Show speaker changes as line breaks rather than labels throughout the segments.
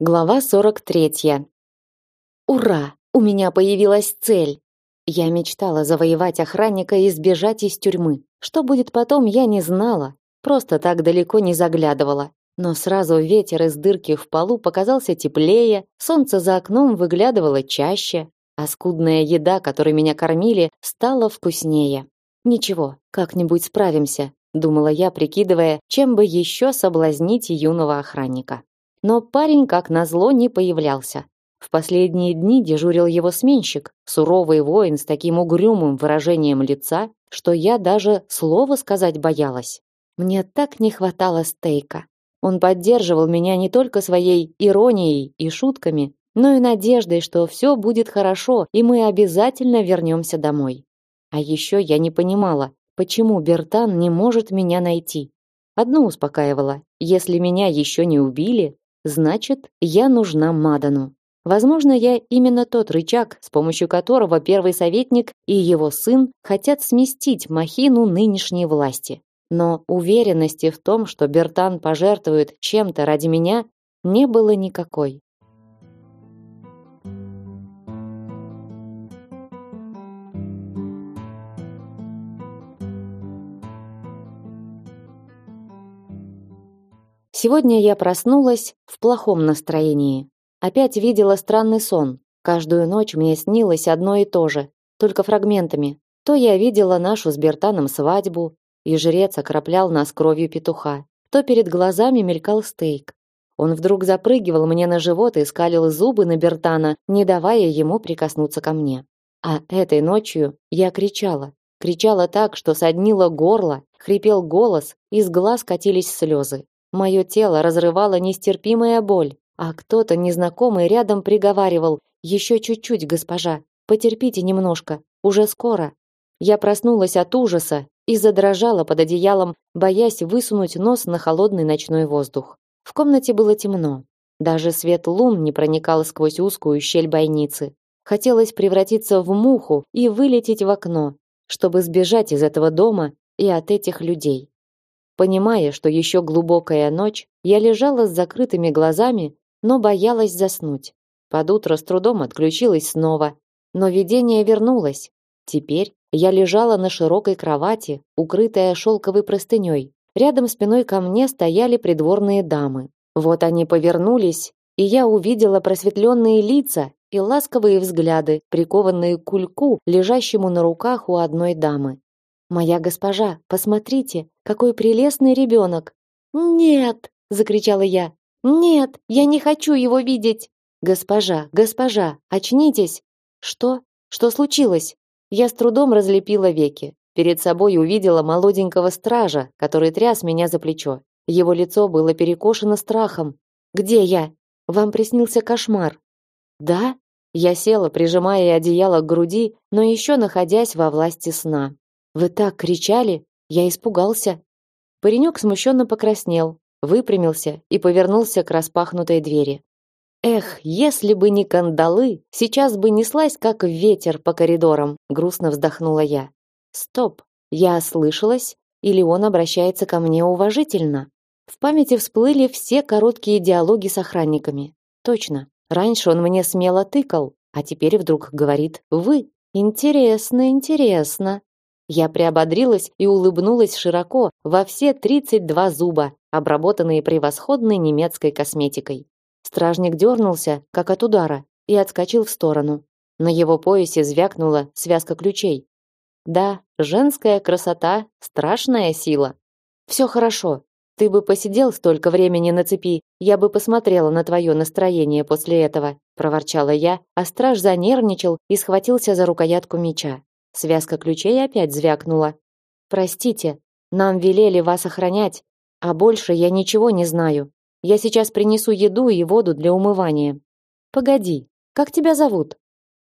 Глава 43. Ура! У меня появилась цель. Я мечтала завоевать охранника и сбежать из тюрьмы. Что будет потом, я не знала. Просто так далеко не заглядывала. Но сразу ветер из дырки в полу показался теплее, солнце за окном выглядывало чаще, а скудная еда, которой меня кормили, стала вкуснее. Ничего, как-нибудь справимся, думала я, прикидывая, чем бы еще соблазнить юного охранника. Но парень, как назло, не появлялся. В последние дни дежурил его сменщик, суровый воин с таким угрюмым выражением лица, что я даже слова сказать боялась. Мне так не хватало стейка. Он поддерживал меня не только своей иронией и шутками, но и надеждой, что все будет хорошо, и мы обязательно вернемся домой. А еще я не понимала, почему Бертан не может меня найти. Одно успокаивало: если меня еще не убили, Значит, я нужна Мадану. Возможно, я именно тот рычаг, с помощью которого первый советник и его сын хотят сместить махину нынешней власти. Но уверенности в том, что Бертан пожертвует чем-то ради меня, не было никакой. Сегодня я проснулась в плохом настроении. Опять видела странный сон. Каждую ночь мне снилось одно и то же, только фрагментами. То я видела нашу с Бертаном свадьбу, и жрец окроплял нас кровью петуха, то перед глазами мелькал стейк. Он вдруг запрыгивал мне на живот и скалил зубы на Бертана, не давая ему прикоснуться ко мне. А этой ночью я кричала. Кричала так, что соднило горло, хрипел голос, из глаз катились слезы. Мое тело разрывало нестерпимая боль, а кто-то незнакомый рядом приговаривал: "Еще чуть-чуть, госпожа, потерпите немножко, уже скоро". Я проснулась от ужаса и задрожала под одеялом, боясь высунуть нос на холодный ночной воздух. В комнате было темно. Даже свет лун не проникал сквозь узкую щель бойницы. Хотелось превратиться в муху и вылететь в окно, чтобы сбежать из этого дома и от этих людей. Понимая, что еще глубокая ночь, я лежала с закрытыми глазами, но боялась заснуть. Под утро с трудом отключилась снова, но видение вернулось. Теперь я лежала на широкой кровати, укрытая шелковой простыней. Рядом спиной ко мне стояли придворные дамы. Вот они повернулись, и я увидела просветленные лица и ласковые взгляды, прикованные к кульку, лежащему на руках у одной дамы. Моя госпожа, посмотрите, какой прелестный ребенок!» «Нет!» — закричала я. «Нет, я не хочу его видеть!» «Госпожа, госпожа, очнитесь!» «Что? Что случилось?» Я с трудом разлепила веки. Перед собой увидела молоденького стража, который тряс меня за плечо. Его лицо было перекошено страхом. «Где я? Вам приснился кошмар?» «Да?» Я села, прижимая одеяло к груди, но еще находясь во власти сна. Вы так кричали, я испугался. Паренек смущенно покраснел, выпрямился и повернулся к распахнутой двери. Эх, если бы не кандалы, сейчас бы неслась как ветер по коридорам, грустно вздохнула я. Стоп, я ослышалась или он обращается ко мне уважительно? В памяти всплыли все короткие диалоги с охранниками. Точно. Раньше он мне смело тыкал, а теперь вдруг говорит: "Вы". Интересно, интересно. Я приободрилась и улыбнулась широко во все 32 зуба, обработанные превосходной немецкой косметикой. Стражник дернулся, как от удара, и отскочил в сторону. На его поясе звякнула связка ключей. Да, женская красота страшная сила. Все хорошо. Ты бы посидел столько времени на цепи, я бы посмотрела на твое настроение после этого, проворчала я, а страж занервничал и схватился за рукоятку меча. Связка ключей опять звякнула. Простите, нам велели вас охранять, а больше я ничего не знаю. Я сейчас принесу еду и воду для умывания. Погоди, как тебя зовут?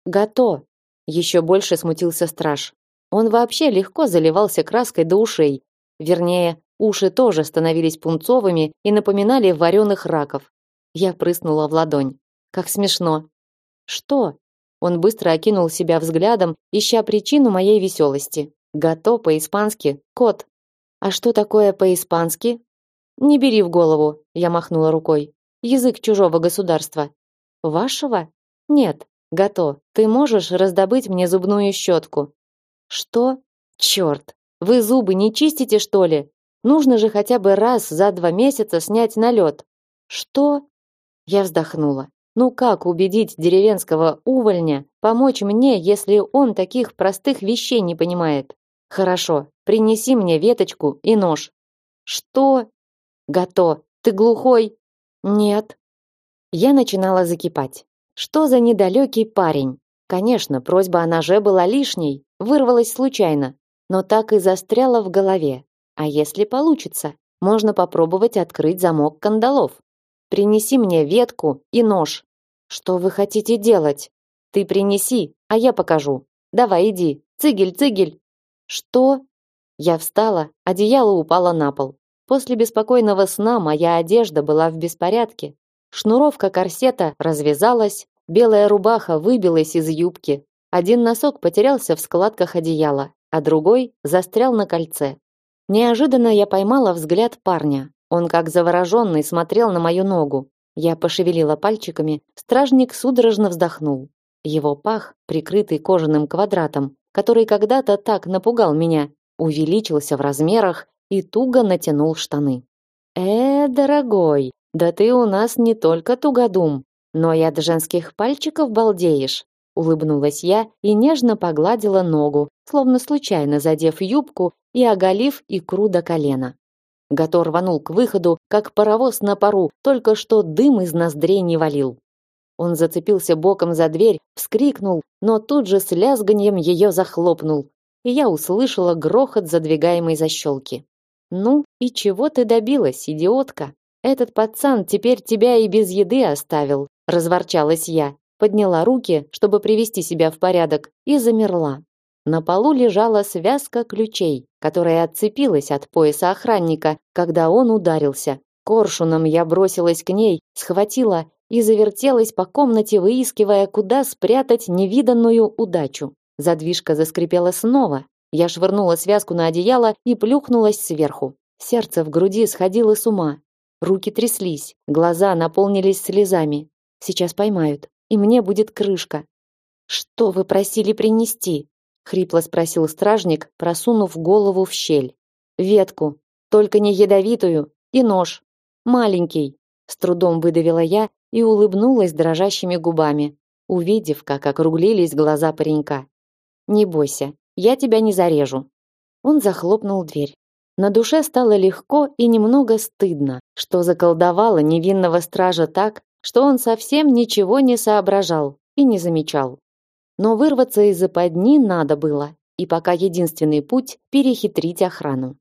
Гато. Еще больше смутился страж. Он вообще легко заливался краской до ушей. Вернее, уши тоже становились пунцовыми и напоминали вареных раков. Я прыснула в ладонь. Как смешно. Что? Он быстро окинул себя взглядом, ища причину моей веселости. Гато по-испански кот. А что такое по-испански? Не бери в голову, я махнула рукой. язык чужого государства. Вашего? Нет. Гато, ты можешь раздобыть мне зубную щетку? Что? Черт! Вы зубы не чистите, что ли? Нужно же хотя бы раз за два месяца снять налет. Что? Я вздохнула. Ну как убедить деревенского увольня помочь мне, если он таких простых вещей не понимает? Хорошо, принеси мне веточку и нож. Что? Гато, ты глухой? Нет. Я начинала закипать. Что за недалекий парень? Конечно, просьба о ноже была лишней, вырвалась случайно, но так и застряла в голове. А если получится, можно попробовать открыть замок кандалов. Принеси мне ветку и нож. Что вы хотите делать? Ты принеси, а я покажу. Давай иди. Цигель, цигель. Что? Я встала, одеяло упало на пол. После беспокойного сна моя одежда была в беспорядке. Шнуровка корсета развязалась, белая рубаха выбилась из юбки. Один носок потерялся в складках одеяла, а другой застрял на кольце. Неожиданно я поймала взгляд парня. Он как завороженный смотрел на мою ногу. Я пошевелила пальчиками, стражник судорожно вздохнул. Его пах, прикрытый кожаным квадратом, который когда-то так напугал меня, увеличился в размерах и туго натянул штаны. «Э, дорогой, да ты у нас не только тугодум, но и от женских пальчиков балдеешь», улыбнулась я и нежно погладила ногу, словно случайно задев юбку и оголив икру до колена. Гато рванул к выходу, как паровоз на пару, только что дым из ноздрей не валил. Он зацепился боком за дверь, вскрикнул, но тут же с лязганьем ее захлопнул, и я услышала грохот задвигаемой защелки. Ну, и чего ты добилась, идиотка? Этот пацан теперь тебя и без еды оставил, разворчалась я. Подняла руки, чтобы привести себя в порядок, и замерла. На полу лежала связка ключей, которая отцепилась от пояса охранника, когда он ударился. Коршуном я бросилась к ней, схватила и завертелась по комнате, выискивая, куда спрятать невиданную удачу. Задвижка заскрипела снова, я швырнула связку на одеяло и плюхнулась сверху. Сердце в груди сходило с ума. Руки тряслись, глаза наполнились слезами. Сейчас поймают, и мне будет крышка. Что вы просили принести? Хрипло спросил стражник, просунув голову в щель. Ветку, только не ядовитую, и нож. Маленький, с трудом выдавила я и улыбнулась дрожащими губами, увидев, как округлились глаза паренька. Не бойся, я тебя не зарежу. Он захлопнул дверь. На душе стало легко и немного стыдно, что заколдовала невинного стража так, что он совсем ничего не соображал и не замечал. Но вырваться из западни надо было, и пока единственный путь перехитрить охрану.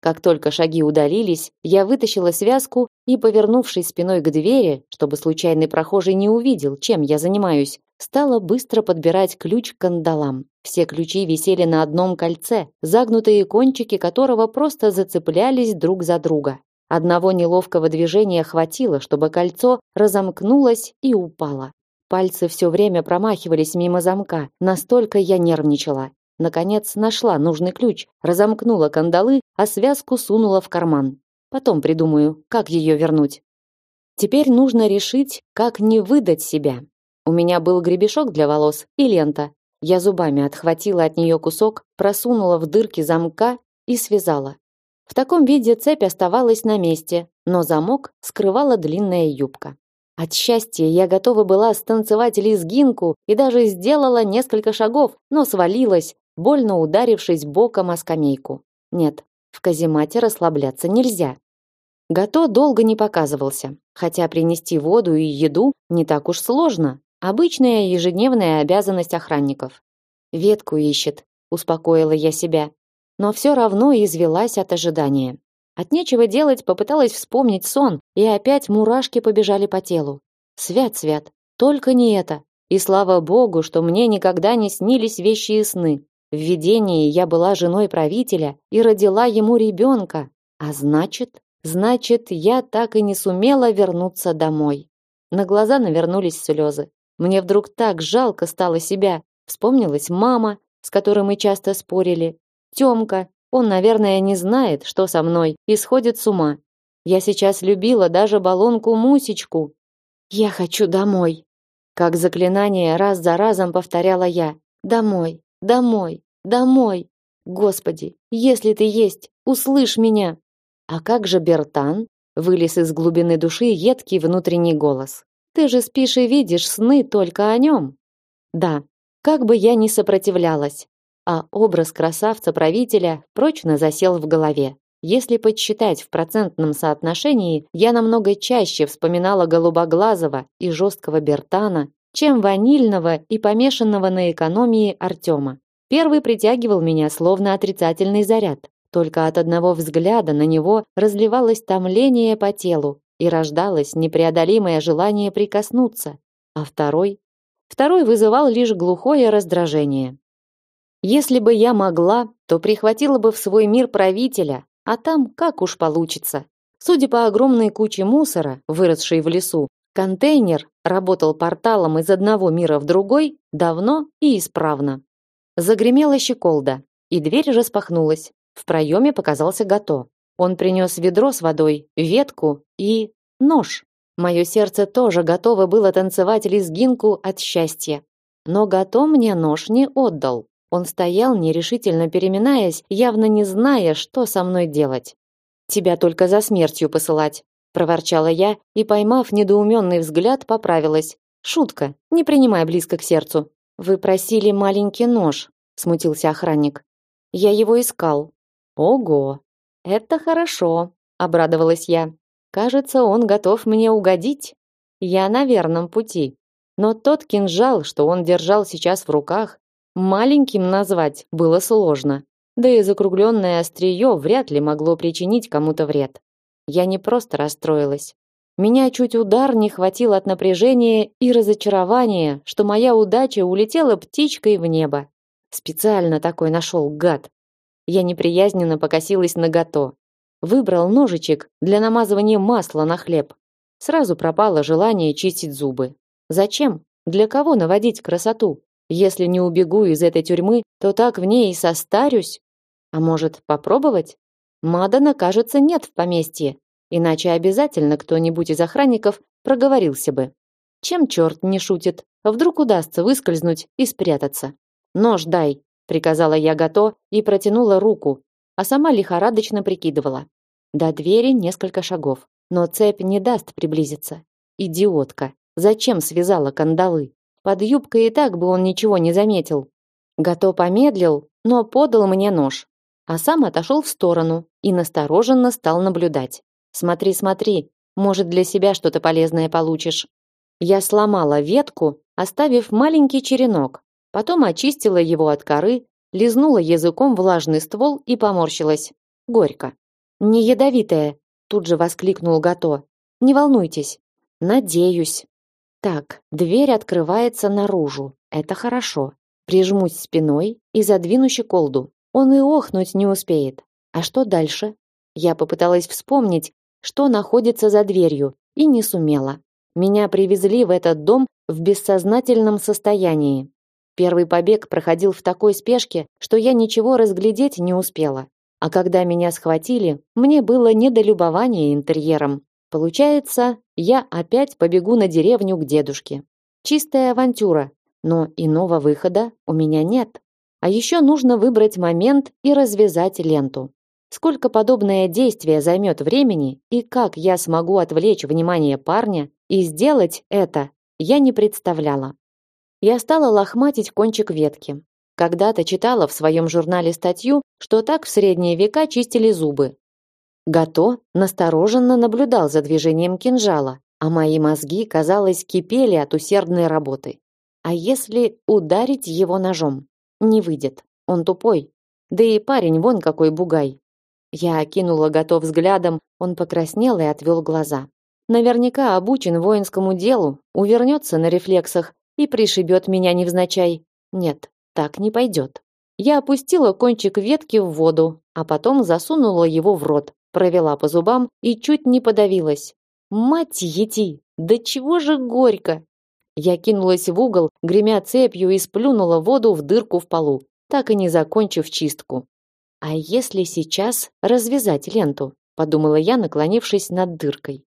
Как только шаги удалились, я вытащила связку и, повернувшись спиной к двери, чтобы случайный прохожий не увидел, чем я занимаюсь, стала быстро подбирать ключ к кандалам. Все ключи висели на одном кольце, загнутые кончики которого просто зацеплялись друг за друга. Одного неловкого движения хватило, чтобы кольцо разомкнулось и упало. Пальцы все время промахивались мимо замка, настолько я нервничала. Наконец нашла нужный ключ, разомкнула кандалы, а связку сунула в карман. Потом придумаю, как ее вернуть. Теперь нужно решить, как не выдать себя. У меня был гребешок для волос и лента. Я зубами отхватила от нее кусок, просунула в дырки замка и связала. В таком виде цепь оставалась на месте, но замок скрывала длинная юбка. От счастья я готова была станцевать лезгинку и даже сделала несколько шагов, но свалилась, больно ударившись боком о скамейку. Нет, в каземате расслабляться нельзя. Гато долго не показывался, хотя принести воду и еду не так уж сложно. Обычная ежедневная обязанность охранников. Ветку ищет, успокоила я себя, но все равно извелась от ожидания. От нечего делать попыталась вспомнить сон, и опять мурашки побежали по телу. Свят, свят, только не это. И слава богу, что мне никогда не снились вещи и сны. В видении я была женой правителя и родила ему ребенка. А значит, значит, я так и не сумела вернуться домой. На глаза навернулись слезы. Мне вдруг так жалко стало себя. Вспомнилась мама, с которой мы часто спорили. Тёмка, он, наверное, не знает, что со мной, и сходит с ума. Я сейчас любила даже балонку Мусечку. Я хочу домой. Как заклинание раз за разом повторяла я. Домой, домой, домой. Господи, если ты есть, услышь меня. А как же Бертан? Вылез из глубины души едкий внутренний голос. Ты же спишь и видишь сны только о нем. Да, как бы я ни сопротивлялась, а образ красавца-правителя прочно засел в голове. Если подсчитать в процентном соотношении, я намного чаще вспоминала голубоглазого и жесткого Бертана, чем ванильного и помешанного на экономии Артема. Первый притягивал меня словно отрицательный заряд. Только от одного взгляда на него разливалось томление по телу и рождалось непреодолимое желание прикоснуться. А второй? Второй вызывал лишь глухое раздражение. Если бы я могла, то прихватила бы в свой мир правителя, а там как уж получится. Судя по огромной куче мусора, выросшей в лесу, контейнер работал порталом из одного мира в другой давно и исправно. Загремела щеколда, и дверь распахнулась. В проеме показался Гато. Он принес ведро с водой, ветку и нож. Мое сердце тоже готово было танцевать лезгинку от счастья. Но Гато мне нож не отдал. Он стоял, нерешительно переминаясь, явно не зная, что со мной делать. «Тебя только за смертью посылать», — проворчала я и, поймав недоуменный взгляд, поправилась. «Шутка, не принимай близко к сердцу». «Вы просили маленький нож», — смутился охранник. «Я его искал. Ого, это хорошо, обрадовалась я. Кажется, он готов мне угодить. Я на верном пути. Но тот кинжал, что он держал сейчас в руках, маленьким назвать было сложно. Да и закругленное острие вряд ли могло причинить кому-то вред. Я не просто расстроилась. Меня чуть удар не хватил от напряжения и разочарования, что моя удача улетела птичкой в небо. Специально такой нашел гад. Я неприязненно покосилась на Гато. Выбрал ножичек для намазывания масла на хлеб. Сразу пропало желание чистить зубы. Зачем? Для кого наводить красоту? Если не убегу из этой тюрьмы, то так в ней и состарюсь. А может, попробовать? Мадана, кажется, нет в поместье, иначе обязательно кто-нибудь из охранников проговорился бы. Чем черт не шутит? Вдруг удастся выскользнуть и спрятаться. Нож дай, приказала я Гато и протянула руку, а сама лихорадочно прикидывала. До двери несколько шагов, но цепь не даст приблизиться. Идиотка. Зачем связала кандалы? Под юбкой и так бы он ничего не заметил. Гато помедлил, но подал мне нож, а сам отошел в сторону и настороженно стал наблюдать. Смотри, смотри, может, для себя что-то полезное получишь. Я сломала ветку, оставив маленький черенок, Потом очистила его от коры, лизнула языком влажный ствол и поморщилась. Горько. Не ядовитое, тут же воскликнул Гато. Не волнуйтесь. Надеюсь. Так, дверь открывается наружу. Это хорошо. Прижмусь спиной и задвину щеколду. Он и охнуть не успеет. А что дальше? Я попыталась вспомнить, что находится за дверью, и не сумела. Меня привезли в этот дом в бессознательном состоянии. Первый побег проходил в такой спешке, что я ничего разглядеть не успела. А когда меня схватили, мне было не до любования интерьером. Получается, я опять побегу на деревню к дедушке. Чистая авантюра, но иного выхода у меня нет. А еще нужно выбрать момент и развязать ленту. Сколько подобное действие займет времени и как я смогу отвлечь внимание парня и сделать это, я не представляла. Я стала лохматить кончик ветки. Когда-то читала в своем журнале статью, что так в средние века чистили зубы. Гато настороженно наблюдал за движением кинжала, а мои мозги, казалось, кипели от усердной работы. А если ударить его ножом? Не выйдет. Он тупой. Да и парень вон какой бугай. Я окинула Гато взглядом, он покраснел и отвел глаза. Наверняка обучен воинскому делу, увернется на рефлексах и пришибет меня невзначай. Нет, так не пойдет. Я опустила кончик ветки в воду, а потом засунула его в рот, провела по зубам и чуть не подавилась. Мать ети, да чего же горько! Я кинулась в угол, гремя цепью и сплюнула воду в дырку в полу, так и не закончив чистку. А если сейчас развязать ленту? подумала я, наклонившись над дыркой.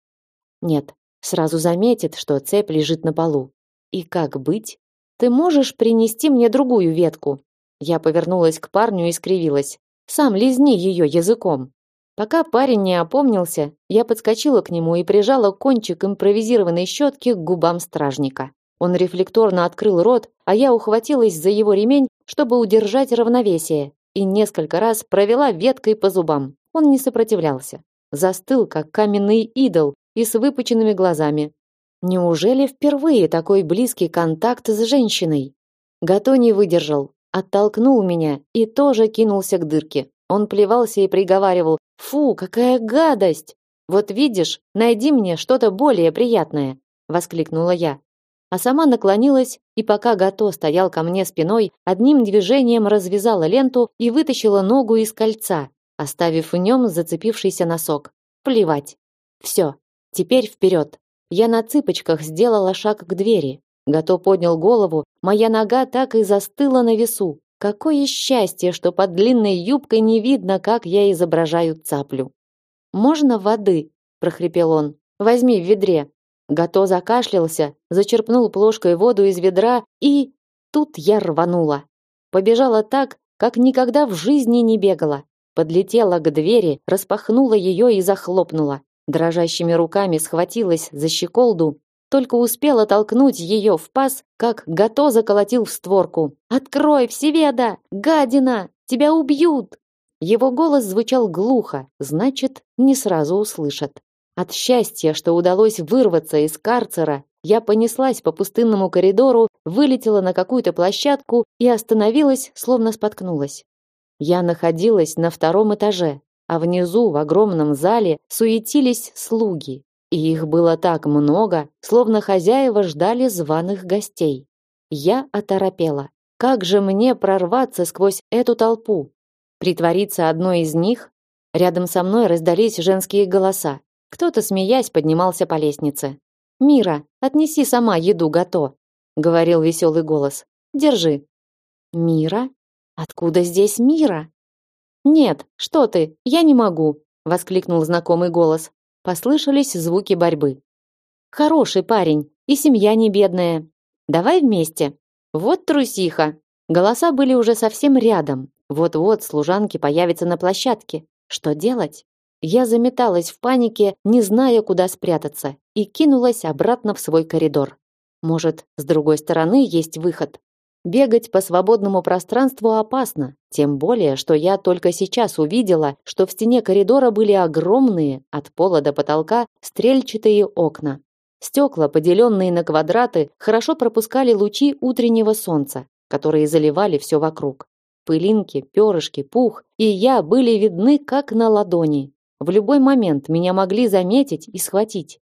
Нет, сразу заметит, что цепь лежит на полу. И как быть? Ты можешь принести мне другую ветку? Я повернулась к парню и скривилась. Сам лизни ее языком. Пока парень не опомнился, я подскочила к нему и прижала кончик импровизированной щетки к губам стражника. Он рефлекторно открыл рот, а я ухватилась за его ремень, чтобы удержать равновесие, и несколько раз провела веткой по зубам. Он не сопротивлялся. Застыл, как каменный идол, и с выпученными глазами. Неужели впервые такой близкий контакт с женщиной? Гато не выдержал, оттолкнул меня и тоже кинулся к дырке. Он плевался и приговаривал «Фу, какая гадость!» «Вот видишь, найди мне что-то более приятное!» — воскликнула я. А сама наклонилась и пока Гато стоял ко мне спиной, одним движением развязала ленту и вытащила ногу из кольца, оставив в нем зацепившийся носок. Плевать. Все, теперь вперед. Я на цыпочках сделала шаг к двери. Гато поднял голову, моя нога так и застыла на весу. Какое счастье, что под длинной юбкой не видно, как я изображаю цаплю. Можно воды, прохрипел он. Возьми в ведре. Гато закашлялся, зачерпнул плошкой воду из ведра и тут я рванула. Побежала так, как никогда в жизни не бегала. Подлетела к двери, распахнула ее и захлопнула. Дрожащими руками схватилась за щеколду только успела толкнуть ее в паз, как Гато заколотил в створку. «Открой, Всеведа! Гадина! Тебя убьют!» Его голос звучал глухо, значит, не сразу услышат. От счастья, что удалось вырваться из карцера, я понеслась по пустынному коридору, вылетела на какую-то площадку и остановилась, словно споткнулась. Я находилась на втором этаже, а внизу, в огромном зале, суетились слуги. И их было так много, словно хозяева ждали званых гостей. Я оторопела. Как же мне прорваться сквозь эту толпу? Притвориться одной из них? Рядом со мной раздались женские голоса. Кто-то, смеясь, поднимался по лестнице. «Мира, отнеси сама еду гото», — говорил веселый голос. «Держи». «Мира? Откуда здесь Мира?» «Нет, что ты, я не могу», — воскликнул знакомый голос. Послышались звуки борьбы. Хороший парень, и семья не бедная. Давай вместе. Вот трусиха. Голоса были уже совсем рядом. Вот-вот служанки появятся на площадке. Что делать? Я заметалась в панике, не зная, куда спрятаться, и кинулась обратно в свой коридор. Может, с другой стороны есть выход. Бегать по свободному пространству опасно, тем более, что я только сейчас увидела, что в стене коридора были огромные, от пола до потолка, стрельчатые окна. Стекла, поделенные на квадраты, хорошо пропускали лучи утреннего солнца, которые заливали все вокруг. Пылинки, перышки, пух и я были видны как на ладони. В любой момент меня могли заметить и схватить.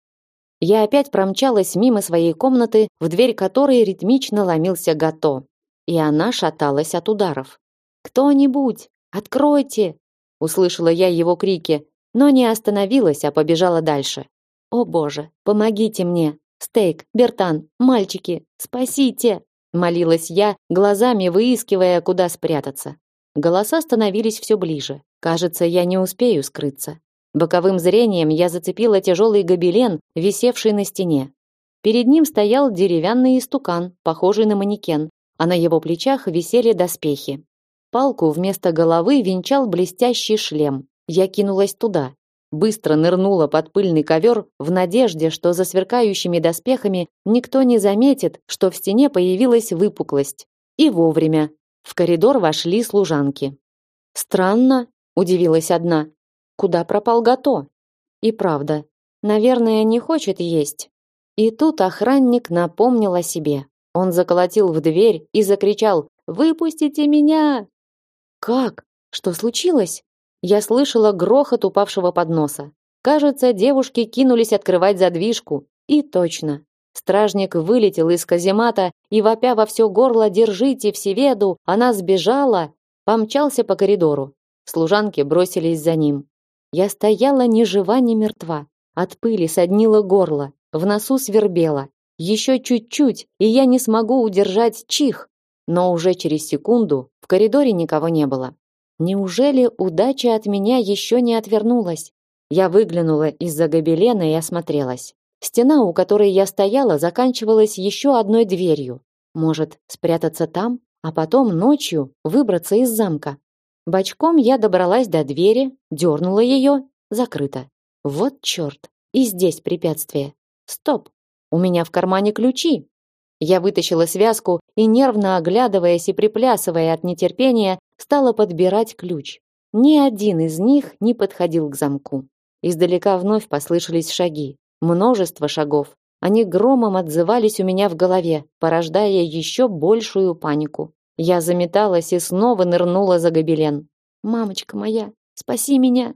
Я опять промчалась мимо своей комнаты, в дверь которой ритмично ломился Гато, и она шаталась от ударов. «Кто-нибудь! Откройте!» Услышала я его крики, но не остановилась, а побежала дальше. «О боже, помогите мне! Стейк, Бертан, мальчики, спасите!» Молилась я, глазами выискивая, куда спрятаться. Голоса становились все ближе. Кажется, я не успею скрыться. Боковым зрением я зацепила тяжелый гобелен, висевший на стене. Перед ним стоял деревянный истукан, похожий на манекен, а на его плечах висели доспехи. Палку вместо головы венчал блестящий шлем. Я кинулась туда, быстро нырнула под пыльный ковер в надежде, что за сверкающими доспехами никто не заметит, что в стене появилась выпуклость. И вовремя. В коридор вошли служанки. Странно, удивилась одна. Куда пропал Гато? И правда, наверное, не хочет есть. И тут охранник напомнил о себе. Он заколотил в дверь и закричал: "Выпустите меня!" Как? Что случилось? Я слышала грохот упавшего подноса. Кажется, девушки кинулись открывать задвижку. И точно. Стражник вылетел из каземата и вопя во все горло: "Держите Всеведу!" Она сбежала, помчался по коридору. Служанки бросились за ним. Я стояла ни жива, ни мертва. От пыли соднило горло, в носу свербело. Еще чуть-чуть, и я не смогу удержать чих. Но уже через секунду в коридоре никого не было. Неужели удача от меня еще не отвернулась? Я выглянула из-за гобелена и осмотрелась. Стена, у которой я стояла, заканчивалась еще одной дверью. Может, спрятаться там, а потом ночью выбраться из замка. Бочком я добралась до двери, дернула ее, закрыто. Вот черт, и здесь препятствие. Стоп, у меня в кармане ключи. Я вытащила связку и, нервно оглядываясь и приплясывая от нетерпения, стала подбирать ключ. Ни один из них не подходил к замку. Издалека вновь послышались шаги. Множество шагов. Они громом отзывались у меня в голове, порождая еще большую панику. Я заметалась и снова нырнула за гобелен. «Мамочка моя, спаси меня!»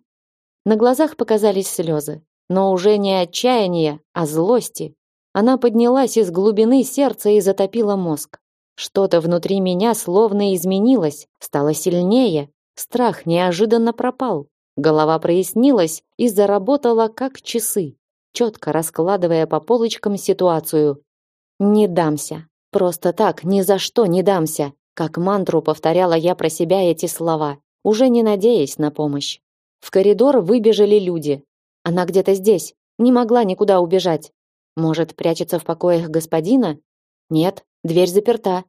На глазах показались слезы, но уже не отчаяния, а злости. Она поднялась из глубины сердца и затопила мозг. Что-то внутри меня словно изменилось, стало сильнее. Страх неожиданно пропал. Голова прояснилась и заработала как часы четко раскладывая по полочкам ситуацию. «Не дамся. Просто так, ни за что не дамся», как мантру повторяла я про себя эти слова, уже не надеясь на помощь. В коридор выбежали люди. Она где-то здесь, не могла никуда убежать. Может, прячется в покоях господина? Нет, дверь заперта.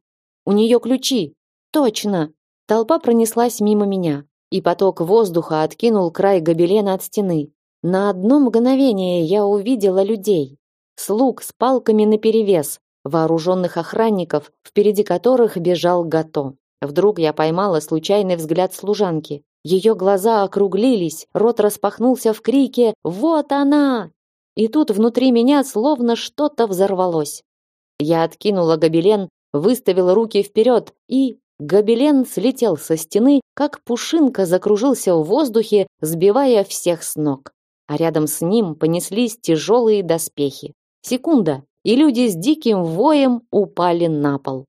У нее ключи. Точно. Толпа пронеслась мимо меня, и поток воздуха откинул край гобелена от стены. На одно мгновение я увидела людей, слуг с палками наперевес, вооруженных охранников, впереди которых бежал Гато. Вдруг я поймала случайный взгляд служанки. Ее глаза округлились, рот распахнулся в крике «Вот она!». И тут внутри меня словно что-то взорвалось. Я откинула гобелен, выставила руки вперед и... Гобелен слетел со стены, как пушинка закружился в воздухе, сбивая всех с ног а рядом с ним понеслись тяжелые доспехи. Секунда, и люди с диким воем упали на пол.